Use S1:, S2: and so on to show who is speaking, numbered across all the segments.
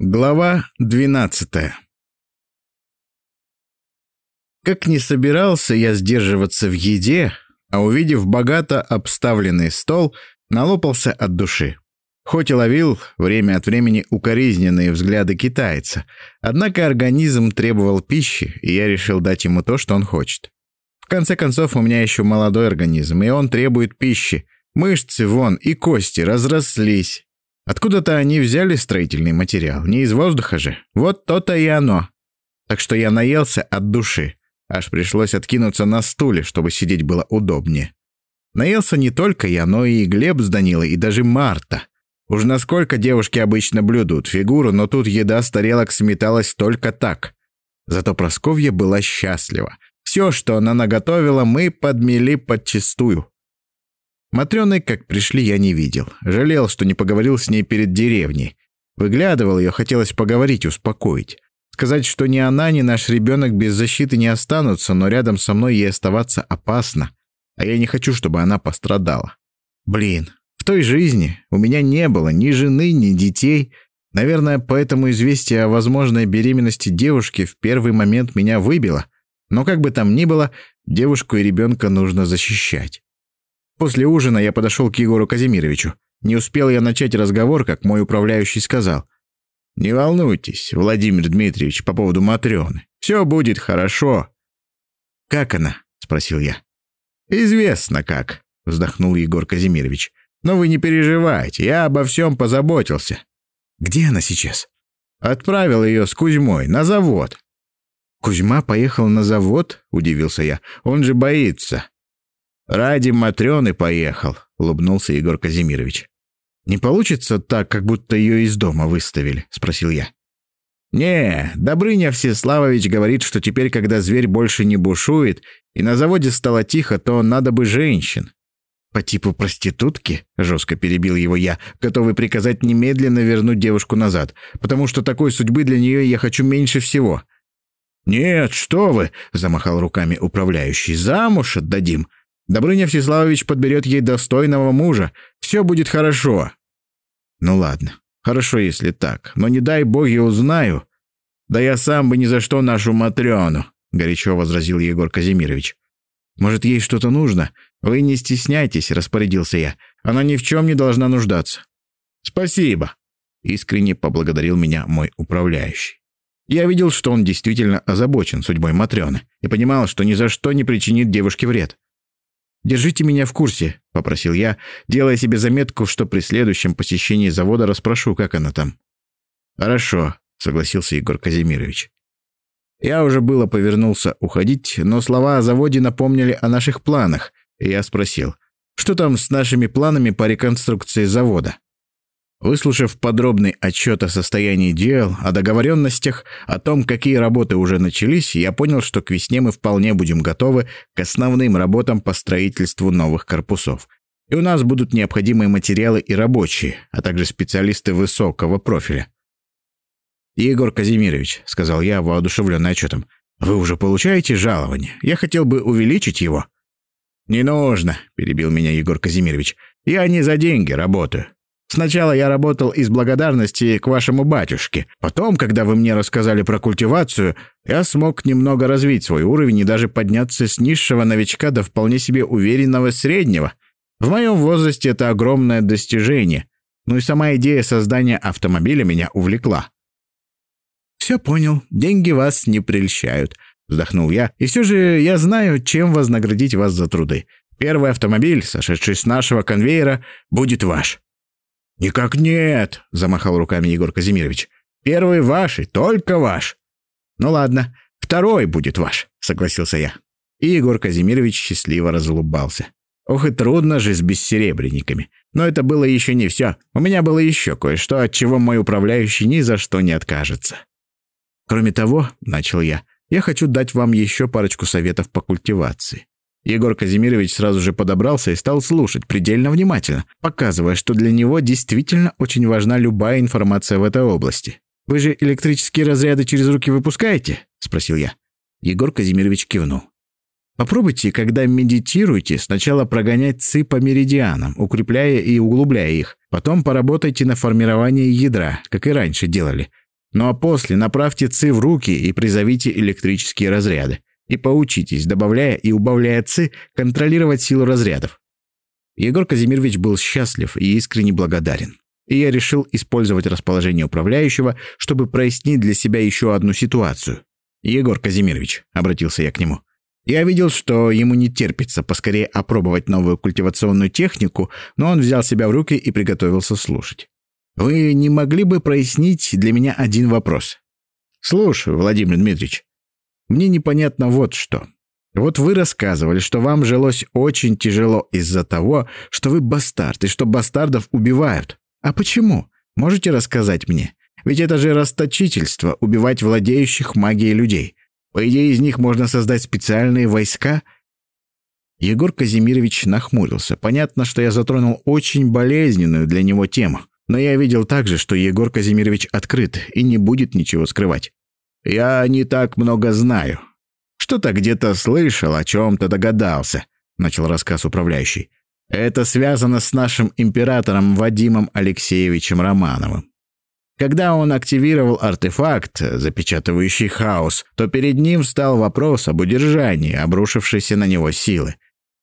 S1: Глава 12 Как не собирался я сдерживаться в еде, а увидев богато обставленный стол, налопался от души. Хоть и ловил время от времени укоризненные взгляды китайца, однако организм требовал пищи, и я решил дать ему то, что он хочет. В конце концов, у меня еще молодой организм, и он требует пищи. Мышцы вон и кости разрослись, Откуда-то они взяли строительный материал, не из воздуха же. Вот то-то и оно. Так что я наелся от души. Аж пришлось откинуться на стуле, чтобы сидеть было удобнее. Наелся не только я, но и Глеб с Данилой, и даже Марта. Уж насколько девушки обычно блюдут фигуру, но тут еда с тарелок сметалась только так. Зато Просковья была счастлива. Все, что она наготовила, мы подмели подчистую. Матрёны, как пришли, я не видел. Жалел, что не поговорил с ней перед деревней. Выглядывал ее, хотелось поговорить, успокоить. Сказать, что ни она, ни наш ребенок без защиты не останутся, но рядом со мной ей оставаться опасно. А я не хочу, чтобы она пострадала. Блин, в той жизни у меня не было ни жены, ни детей. Наверное, поэтому известие о возможной беременности девушки в первый момент меня выбило. Но как бы там ни было, девушку и ребенка нужно защищать. После ужина я подошел к Егору Казимировичу. Не успел я начать разговор, как мой управляющий сказал. «Не волнуйтесь, Владимир Дмитриевич, по поводу Матрёны. Все будет хорошо». «Как она?» — спросил я. «Известно как», — вздохнул Егор Казимирович. «Но вы не переживайте, я обо всем позаботился». «Где она сейчас?» «Отправил ее с Кузьмой на завод». «Кузьма поехал на завод?» — удивился я. «Он же боится». «Ради Матрёны поехал», — улыбнулся Егор Казимирович. «Не получится так, как будто ее из дома выставили?» — спросил я. «Не, Добрыня Всеславович говорит, что теперь, когда зверь больше не бушует, и на заводе стало тихо, то надо бы женщин». «По типу проститутки?» — жестко перебил его я, готовый приказать немедленно вернуть девушку назад, потому что такой судьбы для нее я хочу меньше всего. «Нет, что вы!» — замахал руками управляющий. «Замуж отдадим. Добрыня Всеславович подберет ей достойного мужа. Все будет хорошо». «Ну ладно, хорошо, если так. Но не дай бог я узнаю. Да я сам бы ни за что нашу Матрёну», — горячо возразил Егор Казимирович. «Может, ей что-то нужно? Вы не стесняйтесь», — распорядился я. «Она ни в чем не должна нуждаться». «Спасибо», — искренне поблагодарил меня мой управляющий. Я видел, что он действительно озабочен судьбой Матрёны и понимал, что ни за что не причинит девушке вред. «Держите меня в курсе», — попросил я, делая себе заметку, что при следующем посещении завода расспрошу, как она там. «Хорошо», — согласился Егор Казимирович. Я уже было повернулся уходить, но слова о заводе напомнили о наших планах, и я спросил, что там с нашими планами по реконструкции завода? Выслушав подробный отчет о состоянии дел, о договоренностях, о том, какие работы уже начались, я понял, что к весне мы вполне будем готовы к основным работам по строительству новых корпусов. И у нас будут необходимые материалы и рабочие, а также специалисты высокого профиля. «Егор Казимирович», — сказал я, воодушевленный отчетом, — «вы уже получаете жалование? Я хотел бы увеличить его». «Не нужно», — перебил меня Егор Казимирович. «Я не за деньги работаю. Сначала я работал из благодарности к вашему батюшке. Потом, когда вы мне рассказали про культивацию, я смог немного развить свой уровень и даже подняться с низшего новичка до вполне себе уверенного среднего. В моем возрасте это огромное достижение. Ну и сама идея создания автомобиля меня увлекла. «Все понял. Деньги вас не прельщают», — вздохнул я. «И все же я знаю, чем вознаградить вас за труды. Первый автомобиль, сошедший с нашего конвейера, будет ваш». «Никак нет», — замахал руками Егор Казимирович. «Первый ваш и только ваш». «Ну ладно, второй будет ваш», — согласился я. И Егор Казимирович счастливо разулыбался. Ох и трудно же с бессеребренниками. Но это было еще не все. У меня было еще кое-что, от чего мой управляющий ни за что не откажется. Кроме того, — начал я, — я хочу дать вам еще парочку советов по культивации. Егор Казимирович сразу же подобрался и стал слушать предельно внимательно, показывая, что для него действительно очень важна любая информация в этой области. «Вы же электрические разряды через руки выпускаете?» – спросил я. Егор Казимирович кивнул. Попробуйте, когда медитируете, сначала прогонять ци по меридианам, укрепляя и углубляя их. Потом поработайте на формировании ядра, как и раньше делали. Ну а после направьте ЦИ в руки и призовите электрические разряды. И поучитесь, добавляя и убавляя ЦИ, контролировать силу разрядов. Егор Казимирович был счастлив и искренне благодарен. И я решил использовать расположение управляющего, чтобы прояснить для себя еще одну ситуацию. «Егор Казимирович», — обратился я к нему, — я видел, что ему не терпится поскорее опробовать новую культивационную технику, но он взял себя в руки и приготовился слушать. Вы не могли бы прояснить для меня один вопрос? Слушаю, Владимир Дмитриевич. Мне непонятно вот что. Вот вы рассказывали, что вам жилось очень тяжело из-за того, что вы бастард и что бастардов убивают. А почему? Можете рассказать мне? Ведь это же расточительство — убивать владеющих магией людей. По идее, из них можно создать специальные войска. Егор Казимирович нахмурился. Понятно, что я затронул очень болезненную для него тему. Но я видел также, что Егор Казимирович открыт и не будет ничего скрывать. «Я не так много знаю. Что-то где-то слышал, о чем-то догадался», — начал рассказ управляющий. «Это связано с нашим императором Вадимом Алексеевичем Романовым. Когда он активировал артефакт, запечатывающий хаос, то перед ним стал вопрос об удержании обрушившейся на него силы.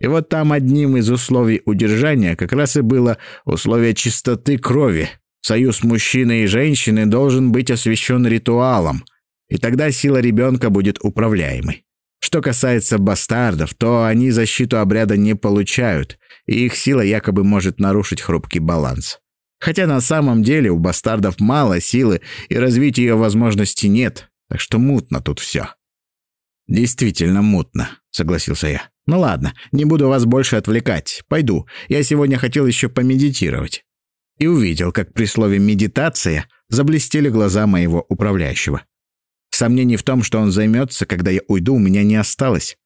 S1: И вот там одним из условий удержания как раз и было условие чистоты крови. Союз мужчины и женщины должен быть освящен ритуалом, и тогда сила ребенка будет управляемой. Что касается бастардов, то они защиту обряда не получают, и их сила якобы может нарушить хрупкий баланс. Хотя на самом деле у бастардов мало силы, и развить ее возможности нет, так что мутно тут все. «Действительно мутно», — согласился я. «Ну ладно, не буду вас больше отвлекать. Пойду. Я сегодня хотел еще помедитировать». И увидел, как при слове «медитация» заблестели глаза моего управляющего. Сомнений в том, что он займется, когда я уйду, у меня не осталось.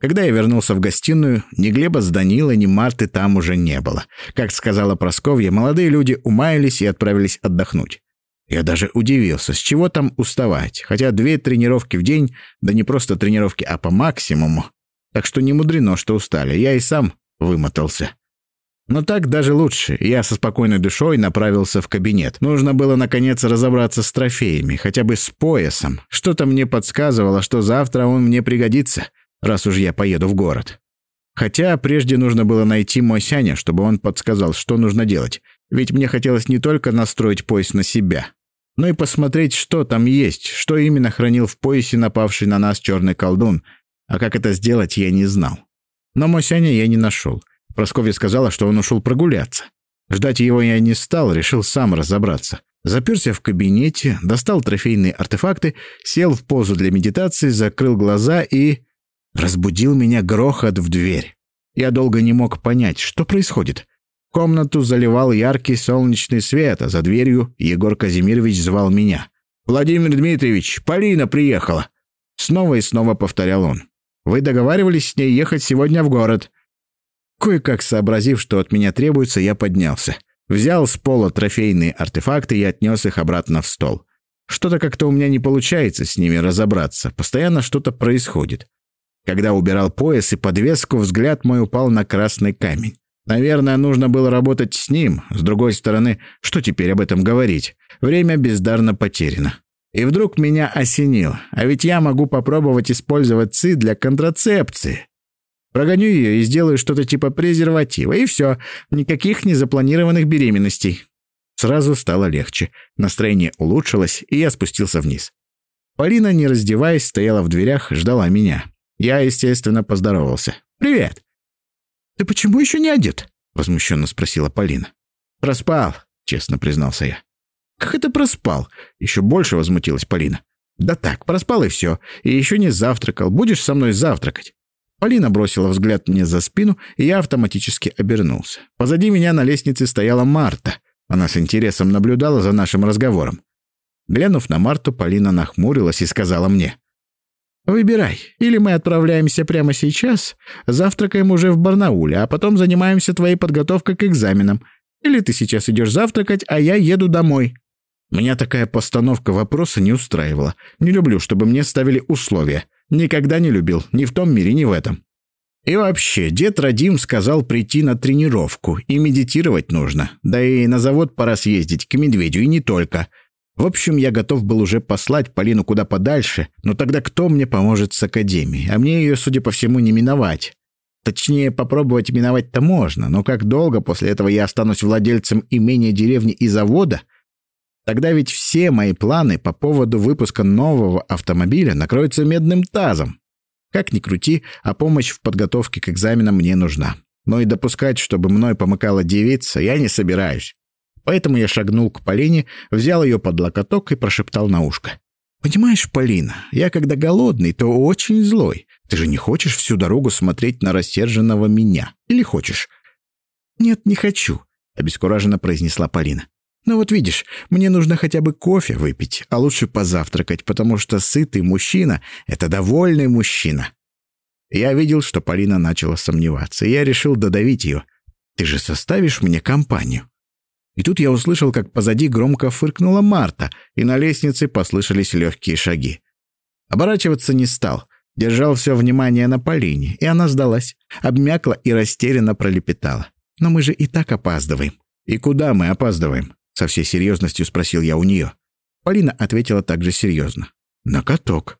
S1: Когда я вернулся в гостиную, ни Глеба с Данилой, ни Марты там уже не было. Как сказала Просковья, молодые люди умаялись и отправились отдохнуть. Я даже удивился, с чего там уставать, хотя две тренировки в день, да не просто тренировки, а по максимуму, так что не мудрено, что устали. Я и сам вымотался. Но так даже лучше. Я со спокойной душой направился в кабинет. Нужно было, наконец, разобраться с трофеями, хотя бы с поясом. Что-то мне подсказывало, что завтра он мне пригодится, раз уж я поеду в город. Хотя прежде нужно было найти мой Сяня, чтобы он подсказал, что нужно делать. Ведь мне хотелось не только настроить пояс на себя, но и посмотреть, что там есть, что именно хранил в поясе напавший на нас черный колдун, а как это сделать, я не знал. Но Мосяня я не нашел. Просковья сказала, что он ушел прогуляться. Ждать его я не стал, решил сам разобраться. Заперся в кабинете, достал трофейные артефакты, сел в позу для медитации, закрыл глаза и... Разбудил меня грохот в дверь. Я долго не мог понять, что происходит. Комнату заливал яркий солнечный свет, а за дверью Егор Казимирович звал меня. «Владимир Дмитриевич, Полина приехала!» Снова и снова повторял он. Вы договаривались с ней ехать сегодня в город». Кое-как сообразив, что от меня требуется, я поднялся. Взял с пола трофейные артефакты и отнес их обратно в стол. Что-то как-то у меня не получается с ними разобраться. Постоянно что-то происходит. Когда убирал пояс и подвеску, взгляд мой упал на красный камень. Наверное, нужно было работать с ним. С другой стороны, что теперь об этом говорить? Время бездарно потеряно. И вдруг меня осенило. А ведь я могу попробовать использовать ЦИ для контрацепции. Прогоню ее и сделаю что-то типа презерватива, и все. Никаких незапланированных беременностей. Сразу стало легче. Настроение улучшилось, и я спустился вниз. Полина, не раздеваясь, стояла в дверях, ждала меня. Я, естественно, поздоровался. «Привет!» «Ты почему еще не одет?» — возмущенно спросила Полина. «Проспал», — честно признался я. «Как это проспал?» — еще больше возмутилась Полина. «Да так, проспал и все. И еще не завтракал. Будешь со мной завтракать?» Полина бросила взгляд мне за спину, и я автоматически обернулся. Позади меня на лестнице стояла Марта. Она с интересом наблюдала за нашим разговором. Глянув на Марту, Полина нахмурилась и сказала мне. «Выбирай. Или мы отправляемся прямо сейчас, завтракаем уже в Барнауле, а потом занимаемся твоей подготовкой к экзаменам. Или ты сейчас идешь завтракать, а я еду домой». Меня такая постановка вопроса не устраивала. Не люблю, чтобы мне ставили условия. Никогда не любил, ни в том мире, ни в этом. И вообще, дед Радим сказал прийти на тренировку, и медитировать нужно. Да и на завод пора съездить, к медведю, и не только. В общем, я готов был уже послать Полину куда подальше, но тогда кто мне поможет с академией? А мне ее, судя по всему, не миновать. Точнее, попробовать миновать-то можно, но как долго после этого я останусь владельцем имения деревни и завода? Тогда ведь все мои планы по поводу выпуска нового автомобиля накроются медным тазом. Как ни крути, а помощь в подготовке к экзаменам мне нужна. Но и допускать, чтобы мной помыкала девица, я не собираюсь. Поэтому я шагнул к Полине, взял ее под локоток и прошептал на ушко. «Понимаешь, Полина, я когда голодный, то очень злой. Ты же не хочешь всю дорогу смотреть на рассерженного меня? Или хочешь?» «Нет, не хочу», — обескураженно произнесла Полина. «Но вот видишь, мне нужно хотя бы кофе выпить, а лучше позавтракать, потому что сытый мужчина — это довольный мужчина». Я видел, что Полина начала сомневаться, и я решил додавить ее. «Ты же составишь мне компанию?» И тут я услышал, как позади громко фыркнула Марта, и на лестнице послышались легкие шаги. Оборачиваться не стал. Держал все внимание на Полине, и она сдалась. Обмякла и растерянно пролепетала. «Но мы же и так опаздываем». «И куда мы опаздываем?» Со всей серьезностью спросил я у нее. Полина ответила также серьезно. «На каток».